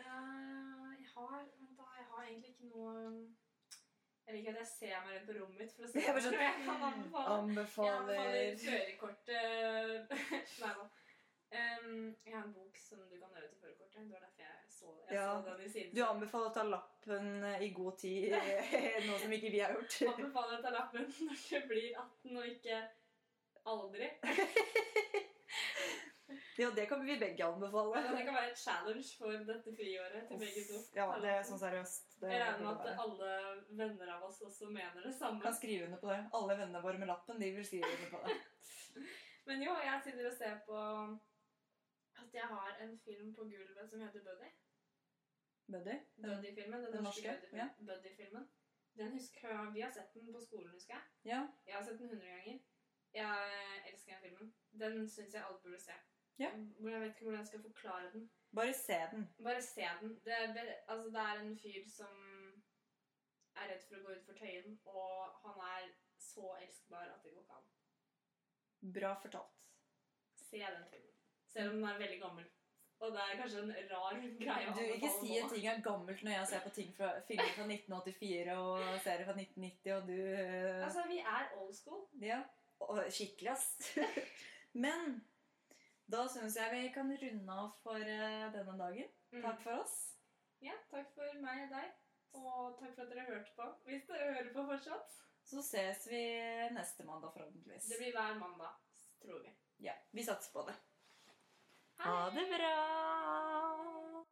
Uh, jeg har da. Jeg har egentlig ikke noe Jeg liker at jeg ser meg rundt på rommet mitt for å se Jeg hva sånn, jeg kan anbefale. Jeg anbefaler Anbefaler førerkortet Nei da. Um, jeg har en bok som du kan øve til førerkortet. Det var derfor jeg så, jeg Ja. så den i sin. Du anbefaler å ta lappen eh, i god tid, noe som ikke vi har gjort. Anbefaler å ta lappen når du blir 18 og ikke aldri. Ja, det kan vi begge anbefale. Ja, det kan være et challenge for dette friåret til begge to. Ja, det er sånn seriøst. Det Jeg regner med at alle venner av oss også mener det samme. kan skrive under på det. Alle vennene våre med lappen, de vil skrive under på det. Men jo, jeg sitter og ser på at jeg har en film på gulvet som heter Buddy. Buddy? Buddy-filmen. Den, Den norske norske, Buddy- ja. Buddy-filmen. Den husker, Vi har sett den på skolen, husker jeg. Ja. Jeg har sett den 100 ganger. Jeg elsker den filmen. Den syns jeg alle burde se. Ja. Jeg vet ikke hvordan jeg skal forklare den. Bare se den. Bare se den. Det er, altså, det er en fyr som er redd for å gå utfor Tøyen, og han er så elskbar at det går ikke an. Bra fortalt. Se den filmen. Selv om den er veldig gammel. Og det er kanskje en rar greie å Du, ikke si at en ting er gammelt når jeg ser på ting fra, filmer fra 1984 og serier fra 1990, og du eh, Altså, vi er old school. Ja. Skikkelig, ass. Men da syns jeg vi kan runde av for eh, denne dagen. Mm. Takk for oss. Ja, takk for meg og deg. Og takk for at dere hørte på. Hvis dere hører på fortsatt. Så ses vi neste mandag, forhåpentligvis. Det blir hver mandag, tror vi. Ja, vi satser på det. Ha det bra!